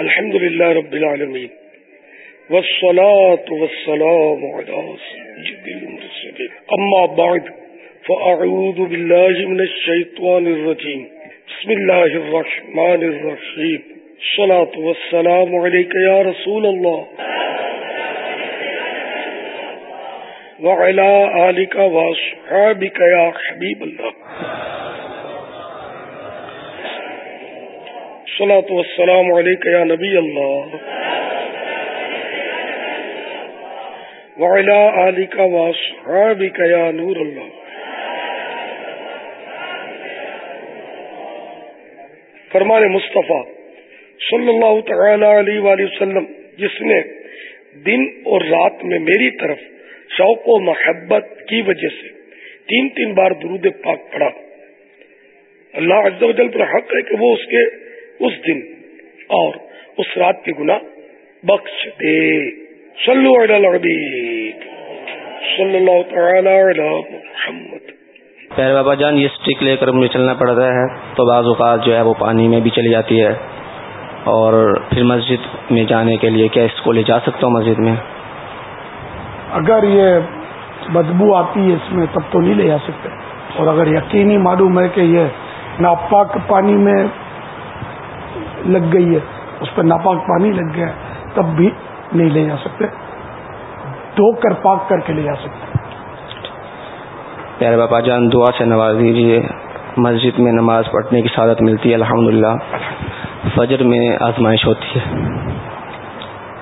الحمد لله رب العالمين والصلاة والسلام على سيد المرسلين أما بعد فأعوذ بالله من الشيطان الرجيم بسم الله الرحمن الرحيم الصلاة والسلام عليك يا رسول الله وعلى آلك وصحابك يا حبيب الله الصلاة والسلام عليك يا نبي الله. وعلى آلك وصحابك يا نور الله. فرمان مصطفیٰ صلی اللہ تعالی علیہ وآلہ وسلم، جس نے دن اور رات میں میری طرف شوق و محبت کی وجہ سے تین تین بار درود پاک پڑا اللہ عز و جل پر حق ہے کہ وہ اس کے اس دن اور اس رات کے گناہ بخش دے۔ صلو علی العبید۔ صلی اللہ تعالی علی محمد۔ پیر بابا جان یہ اسٹک لے کر مجھے چلنا پڑتا ہے تو بعض اوقات جو ہے وہ پانی میں بھی چلی جاتی ہے۔ اور پھر مسجد میں جانے کے لیے کیا اس کو لے جا سکتا ہوں مسجد میں؟ اگر یہ بدبو آتی ہے اس میں تب تو نہیں لے جا سکتے۔ اور اگر یقینی معلوم ہے کہ یہ ناپاک پانی میں لگ گئی ہے۔ اس پہ ناپاک پانی لگ گیا ہے۔ تب بھی نہیں لے جا سکتے۔ دھو کر پاک کر کے لے جا سکتے پیارے باپا جان دعا سے نواز دیجیے۔ مسجد میں نماز پڑھنے کی سعادت ملتی ہے الحمد فجر میں آزمائش ہوتی ہے۔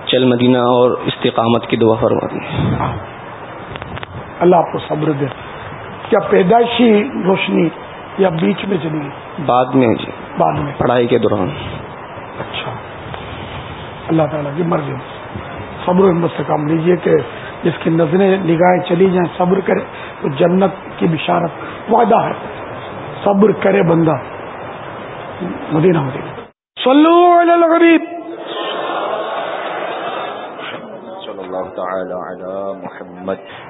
چل مدینہ اور استقامت کی دعا فرماتی اللہ آپ کو صبر دے۔ کیا پیدائشی روشنی یا بیچ میں چلی گئی؟ بعد میں جی۔ بعد میں۔ پڑھائی کے دوران۔ اچھا۔ اللہ تعالیٰ کی مرضی۔ صبر ہمت سے کام لیجیے کہ جس کی نظریں، نگاہیں چلی جائیں، صبر کرے، تو جنت کی بشارت وعدہ ہے۔ صبر کرے بندہ۔ مدینہ مدینہ۔ صلو علی الغریب۔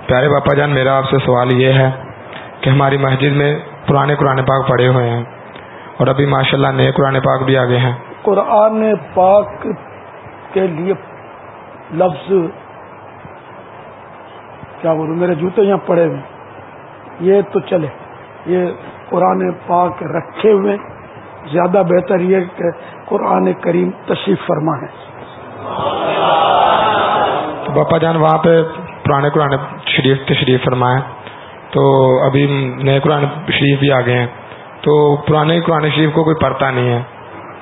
پیارے باپا جان، میرا آپ سے سوال یہ ہے کہ ہماری مسجد میں پرانے قرآن پاک پڑے ہوئے ہیں اور ابھی ماشاءاللہ نئے قرآن پاک بھی آگے ہیں۔ قرآن پاک کے لیے لفظ کیا بولوں، میرے جوتے یہاں پڑے ہوئے یہ تو چلے، یہ قرآن پاک رکھے ہوئے زیادہ بہتر یہ کہ قرآن کریم تشریف فرما ہے۔ تو باپا جان، وہاں پہ پرانے قرآن شریف تشریف فرمائے۔ تو ابھی نئے قرآن شریف بھی آگے ہیں۔ تو پرانے قرآن شریف کو کوئی پڑھتا نہیں ہے۔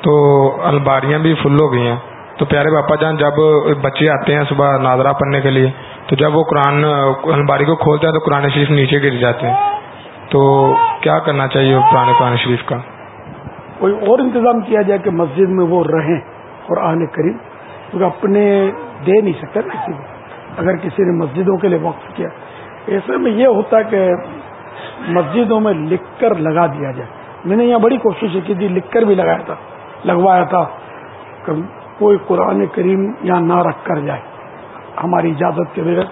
تو الباریاں بھی فل ہو گئی ہیں۔ تو پیارے باپا جان، جب بچے آتے ہیں صبح ناظرہ پڑھنے کے لیے، تو جب وہ قرآن المباری کو کھولتے ہیں تو قرآن شریف نیچے گر جاتے ہیں۔ تو کیا کرنا چاہیے پرانے قرآن شریف کا؟ کوئی اور انتظام کیا جائے کہ مسجد میں وہ رہیں قرآن کریم؟ کیونکہ اپنے دے نہیں سکتے نا کسی کو۔ اگر کسی نے مسجدوں کے لیے وقف کیا ایسے میں یہ ہوتا کہ مسجدوں میں لکھ کر لگا دیا جائے۔ میں نے یہاں بڑی کوشش کی تھی، لکھ کر بھی لگایا تھا۔ لگوایا تھا کہ کوئی قرآن کریم یہاں نہ رکھ کر جائے۔ ہماری اجازت کے بغیر۔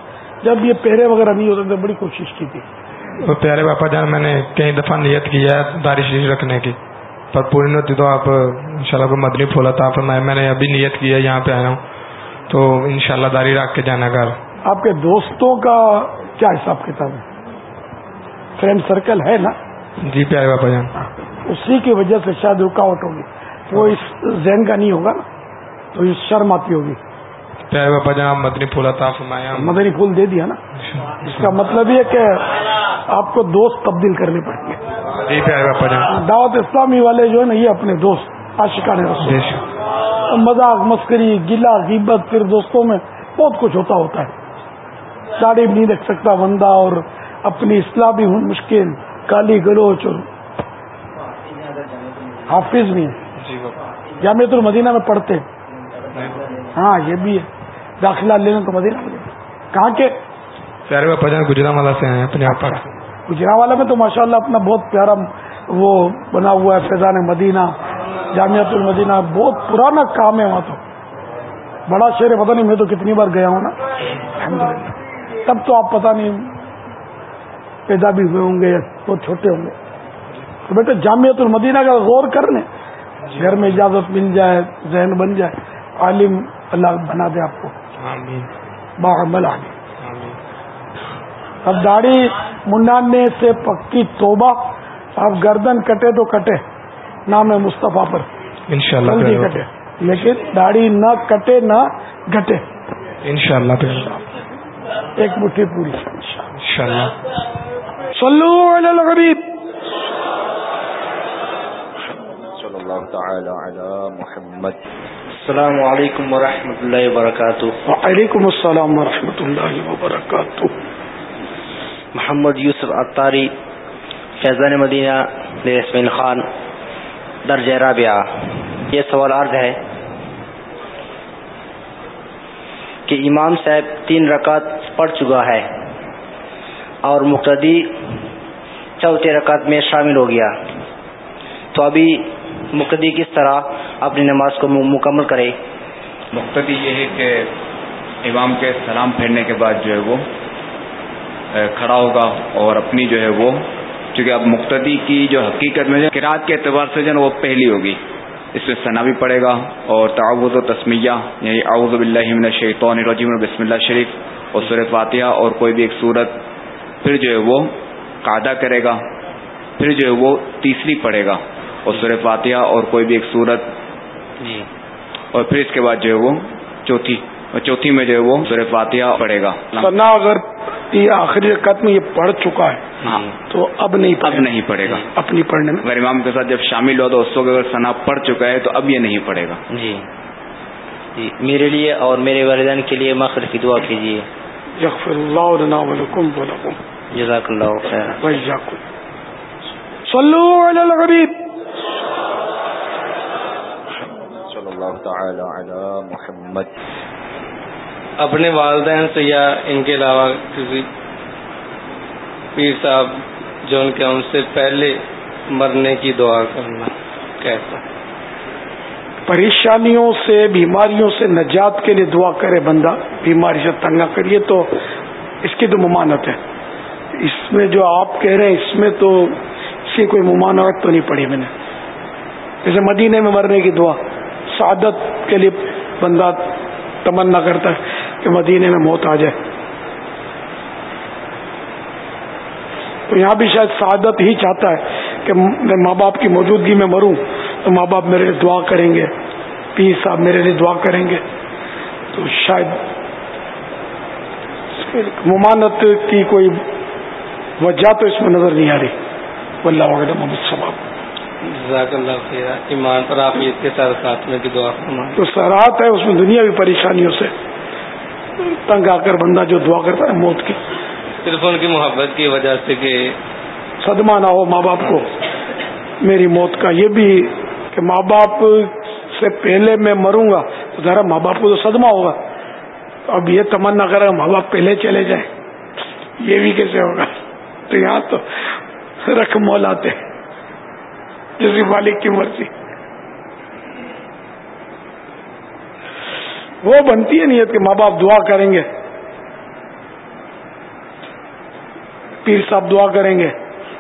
جب یہ پہرے وغیرہ نہیں ہوتے تھے بڑی کوشش کی تھی۔ تو پیارے باپا جان میں نے کئی دفعہ نیت کی ہے داری شریف رکھنے کی۔ پر پوری ہوتی تو آپ ان شاء اللہ مدنی پھولا تھا۔ میں نے ابھی نیت کی ہے یہاں پہ آیا ہوں۔ تو ان شاء اللہ داری رکھ کے جانا گھر۔ آپ کے دوستوں کا کیا حساب کتاب ہے؟ فرینڈ سرکل ہے نا؟ جی پیارے باپا جان۔ اسی کی وجہ سے شاید رکاوٹ ہوگی۔ وہ اس ذہن کا نہیں ہوگا تو یہ شرم آتی ہوگی۔ پیارے باپا جان مدنی پھول عطا فرمایا مدنی پھول دے دیا نا۔ اس کا مطلب یہ کہ آپ کو دوست تبدیل کرنے پڑیں گے۔ جی پیارے باپا جان دعوت اسلامی والے جو ہے نا یہ اپنے دوست رسول۔ مذاق مسکری گلا غیبت پھر دوستوں میں بہت کچھ ہوتا ہوتا ہے۔ داڑھی بھی نہیں رکھ سکتا بندہ اور اپنی اصلاح بھی مشکل کالی گلوچ اور حافظ بھی ہیں۔ جامعت المدینہ میں پڑھتے۔ ہاں یہ بھی ہے۔ داخلہ لینا تو مدینہ کہاں کے؟ پیارے باپا جان گجرا والا سے آئے اپنے آپ گجرا والا میں تو ماشاءاللہ اپنا بہت پیارا وہ بنا ہوا ہے فیضان مدینہ جامعت المدینہ۔ بہت پرانا کام ہے وہاں تو۔ بڑا شہر پتہ نہیں میں تو کتنی بار گیا ہوں نا۔ الحمد تب تو آپ پتہ نہیں پیدا بھی ہوئے ہوں گے بہت چھوٹے ہوں گے۔ تو بیٹے جامعت المدینہ کا غور کر لیں۔ گھر میں اجازت مل جائے ذہن بن جائے عالم اللہ بنا دے آپ کو۔ باعمل عالم اب داڑھی منڈانے سے پکی توبہ اب گردن کٹے تو کٹے نام ہے مصطفیٰ پر۔ انشاءاللہ جلدی پھر کٹے لیکن داڑھی نہ کٹے نہ گھٹے۔ انشاءاللہ پھر ایک مٹھی پوری۔ انشاءاللہ۔ صلو علی الغریب۔ اللہ تعالی علی محمد. السلام علیکم ورحمۃ اللہ وبرکاتہ. وعلیکم السلام ورحمۃ اللہ وبرکاتہ. محمد یوسف اتاری فیضان مدینہ یاسمین خان درج رابعہ. یہ سوال عرض ہے کہ امام صاحب تین رکعت پڑھ چکا ہے اور مقتدی چوتھے رکعت میں شامل ہو گیا۔ تو ابھی مقتدی کس طرح اپنی نماز کو مکمل کرے؟ مقتدی یہ ہے کہ امام کے سلام پھیرنے کے بعد جو ہے وہ کھڑا ہوگا اور اپنی جو ہے وہ، چونکہ اب مقتدی کی جو حقیقت میں جو کے اعتبار سے جو ہے نا وہ پہلی ہوگی، اس میں ثنا بھی پڑے گا اور تعوض و تسمیہ یعنی اعوذ باللہ من الشیطان الرجیم، بسم اللہ شریف اور سورہ فاتحہ اور کوئی بھی ایک صورت پھر جو ہے وہ قاعدہ کرے گا، پھر جو ہے وہ تیسری پڑے گا۔ اور سورہ فاتحہ اور کوئی بھی ایک صورت جی۔ اور پھر اس کے بعد جو ہے وہ چوتھی اور چوتھی میں جو ہے وہ سورہ فاتحہ پڑے گا۔ سنا اگر یہ آخری رکعت میں یہ پڑھ چکا ہے ہاں۔ تو اب نہیں اب نہیں پڑے گا۔ اپنی پڑھنے میں۔ امام کے ساتھ جب شامل ہوا تو اس وقت اگر ثنا پڑ چکا ہے تو اب یہ نہیں پڑے گا۔ جی۔ جی میرے لیے اور میرے والدین کے لیے مخر کی دعا کیجیے۔ یغفر اللہ لنا ولکم ولکم جزاک اللہ خیر۔ ویاکم صلو علی الغریب صلی اللہ تعالی علی محمد. اپنے والدین سے یا ان کے علاوہ کسی پیر صاحب جو ان کے ان سے پہلے مرنے کی دعا کرنا کیسا پریشانیوں سے بیماریوں سے نجات کے لیے دعا کرے بندہ بیماری سے تنگ نہ کریے تو اس کی تو ممانت ہے۔ اس میں جو آپ کہہ رہے ہیں اس میں تو اس کی کوئی ممانعت تو نہیں پڑی میں نے۔ جیسے مدینے میں مرنے کی دعا، سعادت کے لیے بندہ تمنا کرتا ہے کہ مدینے میں موت آ جائے۔ تو یہاں بھی شاید سعادت ہی چاہتا ہے کہ میں ماں باپ کی موجودگی میں مروں تو ماں باپ میرے لیے دعا کریں گے، پیر صاحب میرے لیے دعا کریں گے۔ تو شاید ممانت کی کوئی وجہ تو اس میں نظر نہیں آ رہی۔ واللہ وغیرہ محمد صباب جزاک اللہ خیر ایمان پر آپ عید کے ساتھ کی دعا فرمائیں۔ تو سرات ہے اس میں دنیا بھی پریشانیوں سے تنگ آ کر بندہ جو دعا کرتا ہے موت کی۔ صرف ان کی محبت کی وجہ سے کہ صدمہ نہ ہو ماں باپ کو۔ میری موت کا یہ بھی کہ ماں باپ سے پہلے میں مروں گا تو ذرا ماں باپ کو تو صدمہ ہوگا۔ اب یہ تمنا کرے گا ماں باپ پہلے چلے جائیں۔ یہ بھی کیسے ہوگا؟ تو یہاں تو رکھ مولاتے۔ جیسی مالک کی مرضی۔ وہ بنتی ہے نیت کہ ماں باپ دعا کریں گے۔ پیر صاحب دعا کریں گے۔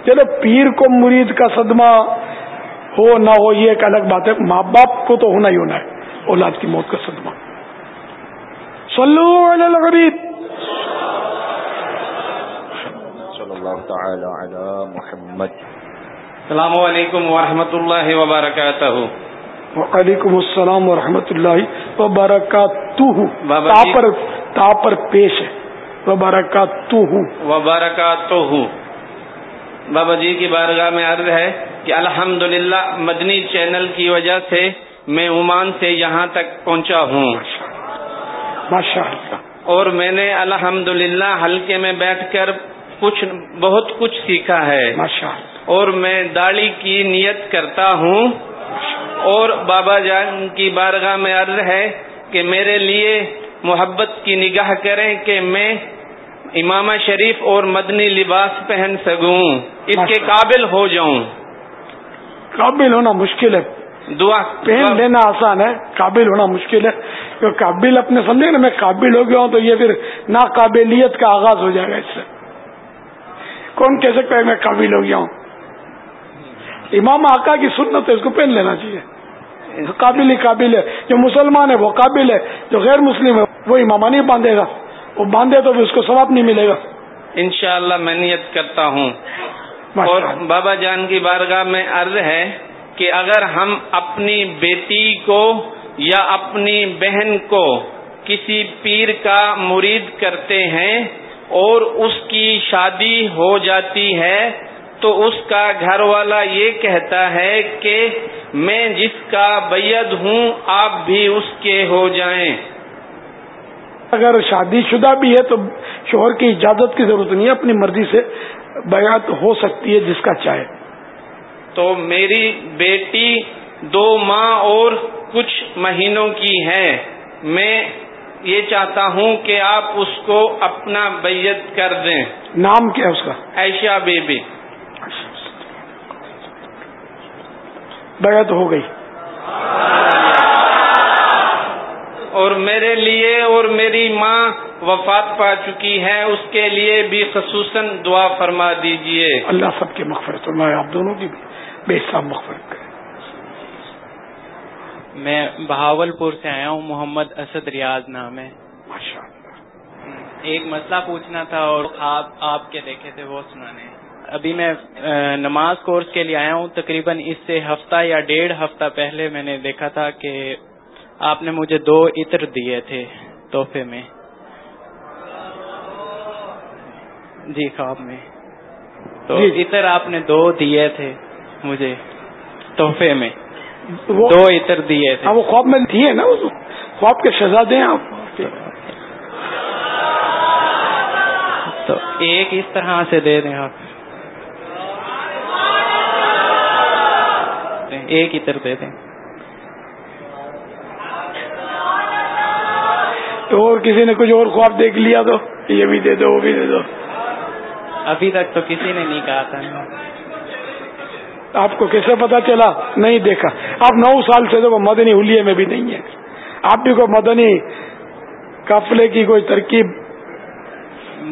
چلو پیر کو مرید کا صدمہ ہو نہ ہو، یہ ایک الگ بات ہے۔ ماں باپ کو تو ہونا ہی ہونا ہے، اولاد کی موت کا صدمہ۔ صلو علی الغریب۔ صلی اللہ تعالی علی محمد۔ السلام علیکم ورحمۃ اللہ وبرکاتہ. وعلیکم السلام ورحمۃ اللہ وبرکاتہ. تا۔ پر تا پر پیش ہے. وبرکاتہ. وبرکاتہ. بابا جی کی بارگاہ میں عرض ہے کہ الحمد مدنی چینل کی وجہ سے میں عمان سے یہاں تک پہنچا ہوں۔ ماشاء اللہ اور میں نے الحمد ہلکے میں بیٹھ کر کچھ بہت کچھ سیکھا ہے۔ ماشاء اللہ اور میں داڑھی کی نیت کرتا ہوں۔ اور بابا جان کی بارگاہ میں عرض ہے کہ میرے لیے محبت کی نگاہ کریں کہ میں امامہ شریف اور مدنی لباس پہن سکوں۔ اس کے قابل ہو جاؤں۔ قابل ہونا مشکل ہے۔ دعا۔ پہن لینا آسان ہے۔ قابل ہونا مشکل ہے۔ کیونکہ قابل اپنے سمجھے نا میں قابل ہو گیا ہوں تو یہ پھر ناقابلیت کا آغاز ہو جائے گا اس سے۔ کون کہہ سکتا ہے میں قابل ہو گیا ہوں؟ امام آقا کی سنت ہے اس کو پہن لینا چاہیے۔ قابل ہی قابل ہے۔ جو مسلمان ہے وہ قابل ہے۔ جو غیر مسلم ہے وہ امامہ نہیں باندھے گا۔ وہ باندھے تو بھی اس کو ثواب نہیں ملے گا۔ انشاءاللہ میں نیت کرتا ہوں۔ اور۔ بابا جان کی بارگاہ میں عرض ہے کہ اگر ہم اپنی بیٹی کو یا اپنی بہن کو کسی پیر کا مرید کرتے ہیں اور اس کی شادی ہو جاتی ہے تو اس کا گھر والا یہ کہتا ہے کہ میں جس کا بیعت ہوں آپ بھی اس کے ہو جائیں۔ اگر شادی شدہ بھی ہے تو شوہر کی اجازت کی ضرورت نہیں ہے اپنی مرضی سے بیعت ہو سکتی ہے جس کا چاہے۔ تو میری بیٹی دو ماہ اور کچھ مہینوں کی ہے میں یہ چاہتا ہوں کہ آپ اس کو اپنا بیعت کر دیں۔ نام کیا ہے اس کا؟ عائشہ بی بی بیعت ہو گئی۔ اور میرے لیے اور میری ماں وفات پا چکی ہے اس کے لیے بھی خصوصاً دعا فرما دیجیے۔ اللہ سب کی مغفرت فرمائے آپ دونوں کی بھی۔ بے حساب مغفرت کرے۔ میں بہاول پور سے آیا ہوں محمد اسد ریاض نام ہے۔ ایک مسئلہ پوچھنا تھا اور خواب آپ کے دیکھے تھے وہ سنانے۔ ہیں۔ ابھی میں نماز کورس کے لیے آیا ہوں تقریباً اس سے ہفتہ یا ڈیڑھ ہفتہ پہلے میں نے دیکھا تھا کہ آپ نے مجھے دو عطر دیے تھے تحفے میں۔ جی خواب میں۔ تو جی،۔ عطر آپ نے دو دیے تھے مجھے تحفے میں۔ دو عطر دیے تھے۔ ہاں وہ خواب میں دیے نا؟ خواب کے شہزادے ہیں آپ۔ تو ایک اس طرح سے دے دیں آپ۔ ایک عطر دے دیں تو اور کسی نے کچھ اور خواب دیکھ لیا تو؟ یہ بھی دے دو وہ بھی دے دو۔ ابھی تک تو کسی نے نہیں کہا تھا۔ آپ کو کیسے پتا چلا؟ نہیں دیکھا۔ آپ نو سال سے تو مدنی حلیے میں بھی نہیں ہے آپ بھی کوئی مدنی قافلے کی کوئی ترکیب؟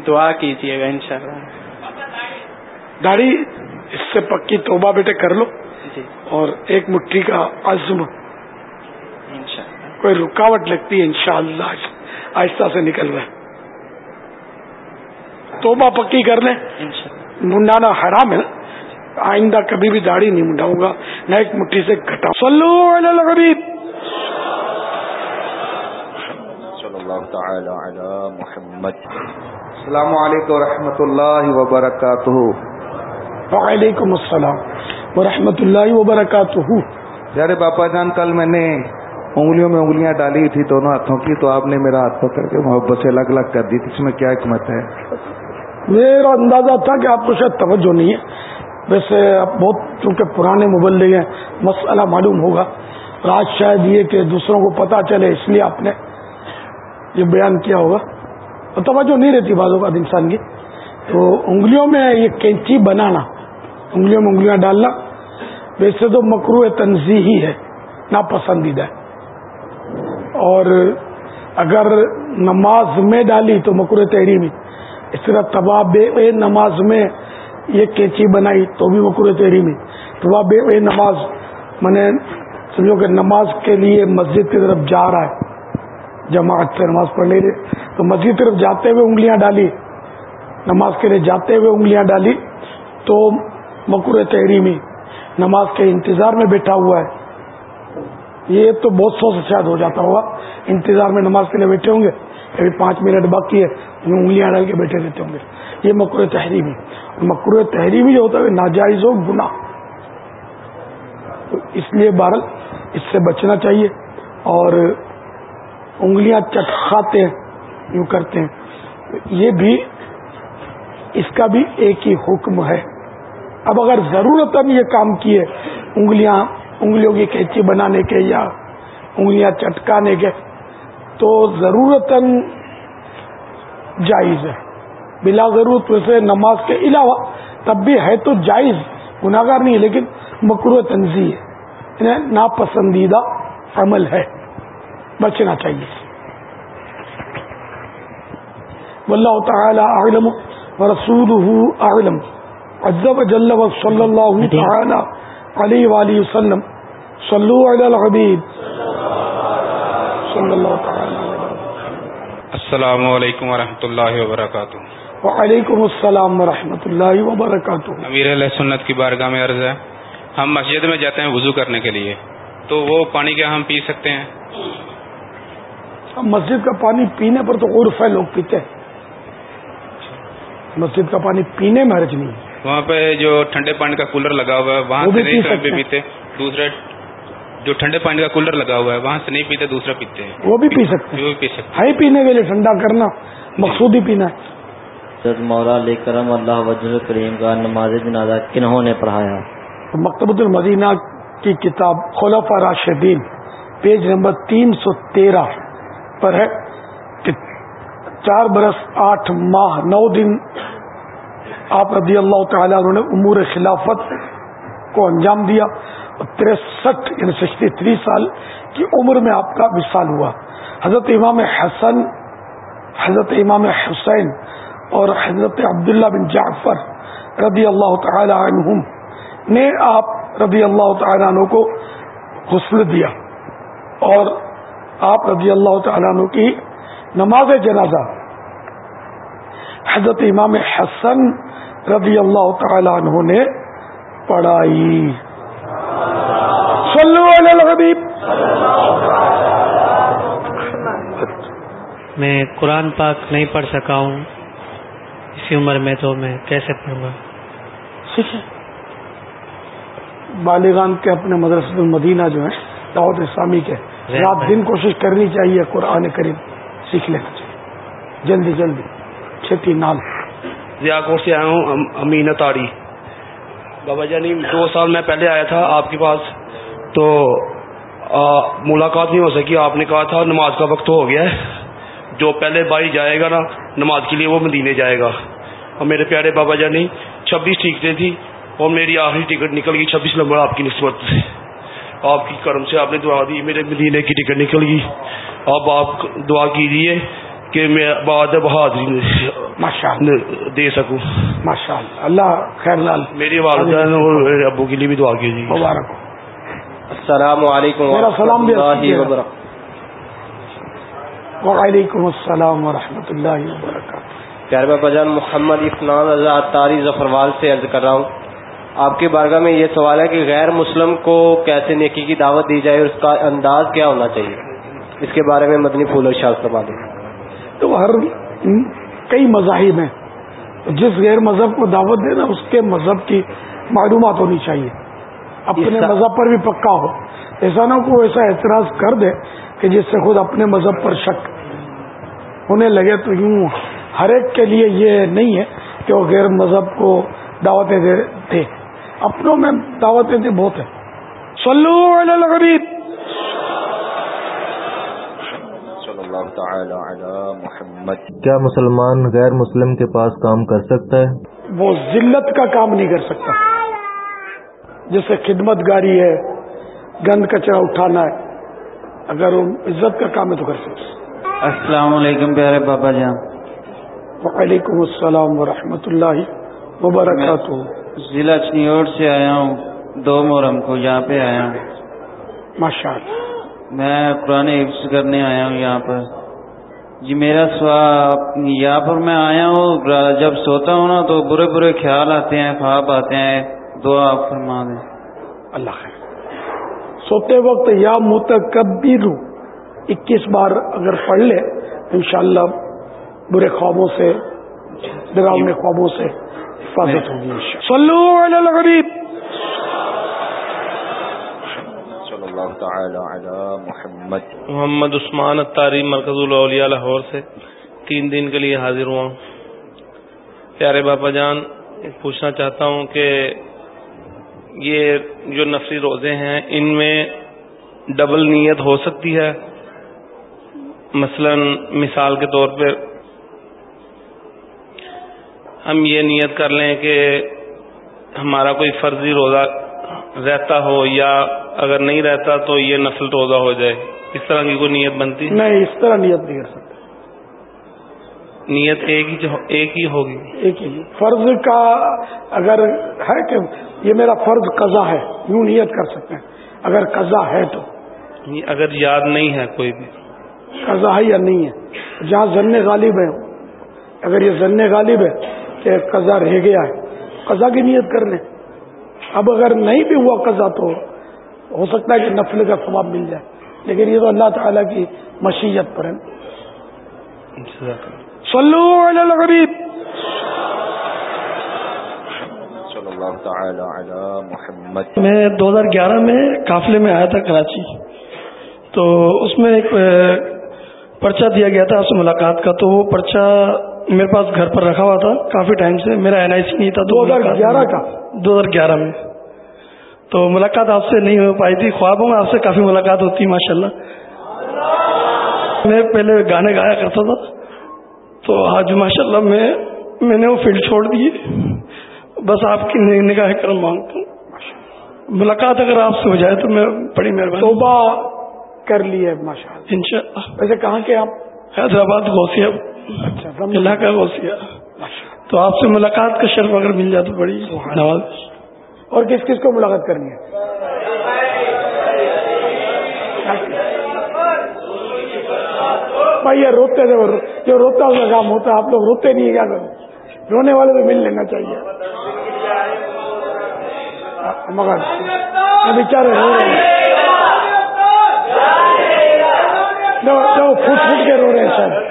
دعا کیجیے گا انشاءاللہ۔ داڑھی اس سے پکی توبہ بیٹے کر لو۔ جی۔ اور ایک مٹھی کا عزم۔ کوئی رکاوٹ لگتی ہے انشاءاللہ۔ آہستہ سے نکل رہا ہے۔ توبہ پکی کر لیں۔ منڈانا حرام ہے۔ نا آئندہ کبھی بھی داڑھی نہیں منڈاؤں گا۔ نہ ایک مٹھی سے گھٹا صلو علی تعالی علی محمد۔ السلام علیکم ورحمۃ اللہ وبرکاتہ۔ وعلیکم السلام۔ ورحمۃ اللہ وبرکاتہ یار باپا جان کل میں نے انگلیوں میں انگلیاں ڈالی تھی دونوں ہاتھوں کی تو آپ نے میرا ہاتھ پکڑ کے محبت سے الگ الگ کر دی تھی۔ اس میں کیا حکمت ہے؟ میرا اندازہ تھا کہ آپ کو شاید توجہ نہیں ہے۔ ویسے آپ بہت چونکہ پرانے مبلغ ہیں مسئلہ معلوم ہوگا۔ آج شاید یہ کہ دوسروں کو پتا چلے اس لیے آپ نے یہ بیان کیا ہوگا۔ توجہ نہیں رہتی بعض اوقات انسان کی۔ تو انگلیوں میں یہ کینچی بنانا انگلیوں میں انگلیاں ڈالنا ویسے تو مکرو تنظیحی ہے، ناپسندیدہ اور اگر نماز میں ڈالی تو مکرو تحریمی۔ اس طرح طباب بے نماز میں یہ کیچی بنائی تو بھی مکرو تحریمی۔ طباب بے نماز، میں نے سمجھو کہ نماز کے لیے مسجد کی طرف جا رہا ہے۔ جماعت سے نماز پڑھ لے۔ تو مسجد کی طرف جاتے ہوئے انگلیاں ڈالی۔ نماز کے لیے جاتے ہوئے انگلیاں ڈالی۔ تو مکر تحریمی نماز کے انتظار میں بیٹھا ہوا ہے۔ یہ تو بہت سو سے شاید ہو جاتا ہوگا۔ انتظار میں نماز کے لیے بیٹھے ہوں گے۔ ابھی پانچ منٹ باقی ہے۔ انگلیاں ڈال کے بیٹھے رہتے ہوں گے۔ یہ مکر تحریمی۔ مکر تحریمی جو ہوتا ہے ناجائز ہو گنا تو اس لیے بہرل اس سے بچنا چاہیے۔ اور انگلیاں چٹکاتے ہیں، یوں کرتے ہیں۔ یہ بھی اس کا بھی ایک ہی حکم ہے۔ اب اگر ضرورت یہ کام کیے، انگلیاں، انگلیوں کی کیچی بنانے کے یا انگلیاں چٹکانے کے، تو ضرورت جائز ہے۔ بلا ضرورت ویسے نماز کے علاوہ تب بھی ہے تو جائز گناگار نہیں، لیکن مکرو تنظیم ہے۔ انہیں ناپسندیدہ عمل ہے۔ بچنا چاہیے۔ واللہ تعالی اعلم ورسوله اعلم۔ عزب جل و صلی اللہ تعالی علیہ وآلہ وسلم. صلو علی الحبیب. صلی اللہ تعالی السلام علیکم ورحمۃ اللہ وبرکاتہ. وعلیکم السلام ورحمۃ اللہ وبرکاتہ. امیر علیہ سنت کی بارگاہ میں عرض ہے ہم مسجد میں جاتے ہیں وضو کرنے کے لیے تو وہ پانی کیا ہم پی سکتے ہیں؟ اب مسجد کا پانی پینے پر تو عرف ہے لوگ پیتے ہیں۔ مسجد کا پانی پینے میں حرج نہیں ہے۔ وہاں پہ جو ٹھنڈے پانی کا کولر لگا ہوا ہے وہاں وہ سے نہیں پہ۔ پیتے دوسرے جو ٹھنڈے پانی کا کولر لگا ہوا ہے وہاں سے نہیں پیتے دوسرا پیتے ہیں۔ وہ بھی پی سکتے وہ بھی پی سکتے ہے ہی پینے کے لیے ٹھنڈا کرنا مقصود ہی پینا ہے۔ حضرت مولا علیہ کرم اللہ وجل کریم کا نماز جنازہ کنہوں نے پڑھایا؟ مکتبۃ المدینہ کی کتاب خلف راشدین پیج نمبر تین سو تیرہ پر ہے کہ چار برس آٹھ ماہ نو دن آپ رضی اللہ تعالیٰ عنہ نے امور خلافت کو انجام دیا تریسٹھ یعنی سکسٹی تھری سال کی عمر میں آپ کا وصال ہوا۔ حضرت امام حسن، حضرت امام حسین اور حضرت عبداللہ بن جعفر رضی اللہ تعالی عنہم نے آپ رضی اللہ تعالیٰ عنہ کو غسل دیا اور آپ رضی اللہ تعالیٰ عنہ کی نماز جنازہ۔ حضرت امام حسن رضی اللہ تعالیٰ عنہ نے پڑھائی۔ صلو علی الحبیب۔ میں قرآن پاک نہیں پڑھ سکا ہوں اسی عمر میں تو میں کیسے پڑھوں گا؟ سیکھیں بالغان کے اپنے مدرسۃ المدینہ جو ہیں دعوت اسلامی کے رات دن کوشش کرنی چاہیے قرآن کریم سیکھ لینا چاہیے۔ جلدی جلدی چھتی نال۔ ضیا کوٹ سے آیا ہوں، ام- امین تاری بابا جانی دو سال میں پہلے آیا تھا آپ کے پاس۔ تو ملاقات نہیں ہو سکی، آپ نے کہا تھا نماز کا وقت ہو گیا ہے۔ جو پہلے بھائی جائے گا نا، نماز کے لیے وہ مدینے جائے گا۔ اور میرے پیارے بابا جانی چھبیس ٹکٹیں تھی اور میری آخری ٹکٹ نکل گئی چھبیس نمبر آپ کی نسبت سے۔ آپ کی کرم سے آپ نے دعا دی، میرے مدینے کی ٹکٹ نکل گئی۔ اب آپ دعا کیجیے کہ میں بعد بہادری دے سکوں۔ ماشاء اللہ اللہ خیر لال میری والدین اور میرے ابو کے لیے بھی دعا کیجیے۔ مبارک السلام علیکم میرا سلام۔ وبرکاتہ۔ وعلیکم السلام ورحمۃ اللہ وبرکاتہ۔ پیارے بابا جان محمد افنان رضا اتاری ظفروال سے عرض کر رہا ہوں۔ آپ کی بارگاہ میں یہ سوال ہے کہ غیر مسلم کو کیسے نیکی کی دعوت دی جائے اور اس کا انداز کیا ہونا چاہیے؟ اس کے بارے میں مدنی پھول اور شاذ فرما دیں تو ہر کئی مذاہب ہیں۔ جس غیر مذہب کو دعوت دینا اس کے مذہب کی معلومات ہونی چاہیے۔ اپنے مذہب پر بھی پکا ہو۔ ایسا نہ کو ایسا اعتراض کر دے کہ جس سے خود اپنے مذہب پر شک ہونے لگے۔ تو یوں ہر ایک کے لیے یہ نہیں ہے کہ وہ غیر مذہب کو دعوتیں دے دے۔ اپنوں میں دعوتیں دے بہت ہیں۔ صلو علی الغریب صلی اللہ تعالی علی محمد. کیا مسلمان غیر مسلم کے پاس کام کر سکتا ہے؟ وہ ذلت کا کام نہیں کر سکتا۔ جیسے خدمت گاری ہے گند کچرا اٹھانا ہے اگر وہ عزت کا کام ہے تو کر سکتے السلام علیکم پیارے بابا جان۔ وعلیکم السلام ورحمۃ اللہ وبرکاتہ۔ ضلع چنیوٹ سے آیا ہوں دو محرم کو یہاں پہ آیا ہوں۔ ماشاء اللہ میں قرآن حفظ کرنے آیا ہوں یہاں پر۔ جی میرا سوال یہاں پر میں آیا ہوں۔ جب سوتا ہوں نا تو برے برے خیال آتے ہیں خواب آتے ہیں۔ دعا آپ فرما دیں۔ اللہ خیر۔ سوتے وقت یا متکبر اکیس بار اگر پڑھ لے انشاءاللہ برے خوابوں سے ڈراؤنے خوابوں سے حفاظت ہوگی صلو علی الغریب۔ اللہ تعالی علی محمد. محمد عثمان اتاری مرکز الاولیاء لاہور سے. تین دن کے لیے حاضر ہوا ہوں. پیارے باپا جان پوچھنا چاہتا ہوں کہ یہ جو نفسی روزے ہیں، ان میں ڈبل نیت ہو سکتی ہے؟ مثلا مثال کے طور پہ، ہم یہ نیت کر لیں کہ ہمارا کوئی فرضی روزہ رہتا ہو یا اگر نہیں رہتا تو یہ نفل روزہ ہو جائے۔ اس طرح کی کوئی نیت بنتی؟ نہیں اس طرح نیت نہیں کر سکتے۔ نیت ایک ہی ایک ہی ہوگی۔ ایک ہی۔ فرض کا اگر ہے کہ یہ میرا فرض قضا ہے یوں نیت کر سکتے ہیں۔ اگر قضا ہے تو۔ اگر یاد نہیں ہے کوئی بھی۔ قضا ہے یا نہیں ہے؟ جہاں ضن غالب ہے اگر یہ ضن غالب ہے کہ قضا رہ گیا ہے قضا کی نیت کر لیں۔ اب اگر نہیں بھی ہوا قضا تو ہو سکتا ہے کہ نفل کا ثواب مل جائے لیکن یہ تو اللہ تعالیٰ کی مشیت پر ہے۔ صلو علی الغریب صلی اللہ تعالی علی محمد۔ میں دو ہزار گیارہ میں قافلے میں آیا تھا کراچی۔ تو اس میں ایک پرچہ دیا گیا تھا آپ سے ملاقات کا۔ تو وہ پرچہ میرے پاس گھر پر رکھا ہوا تھا کافی ٹائم سے۔ میرا این آئی سی نہیں تھا دو ہزار گیارہ کا۔ دو ہزار گیارہ میں۔ تو ملاقات آپ سے نہیں ہو پائی تھی خوابوں میں آپ سے کافی ملاقات ہوتی ماشاء اللہ میں پہلے گانے گایا کرتا تھا تو آج ماشاء اللہ میں میں نے وہ فیلڈ چھوڑ دی بس آپ کی نگاہ کرم مانگتا ہوں۔ ملاقات اگر آپ سے ہو جائے تو میں بڑی مہربانی۔ توبہ کر لی ہے ماشاء اللہ ان شاء اللہ ویسے کہاں کے آپ؟ حیدرآباد غوثیہ۔ اچھا اللہ کا غوثیہ۔ تو آپ سے ملاقات کا شرف اگر مل جائے تو بڑی نواز۔ اور کس کس کو ملاقات کرنی ہے بھائی یہ روتے تھے جو روتا اس کا کام ہوتا ہے آپ لوگ روتے نہیں کیا کرو رونے والے تو مل لینا چاہیے مگر بیچارے رو رہے ہیں پھوٹ پھوٹ کے رو رہے ہیں سر